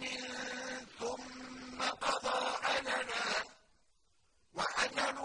مِّن ۖ وَأَجَلٌ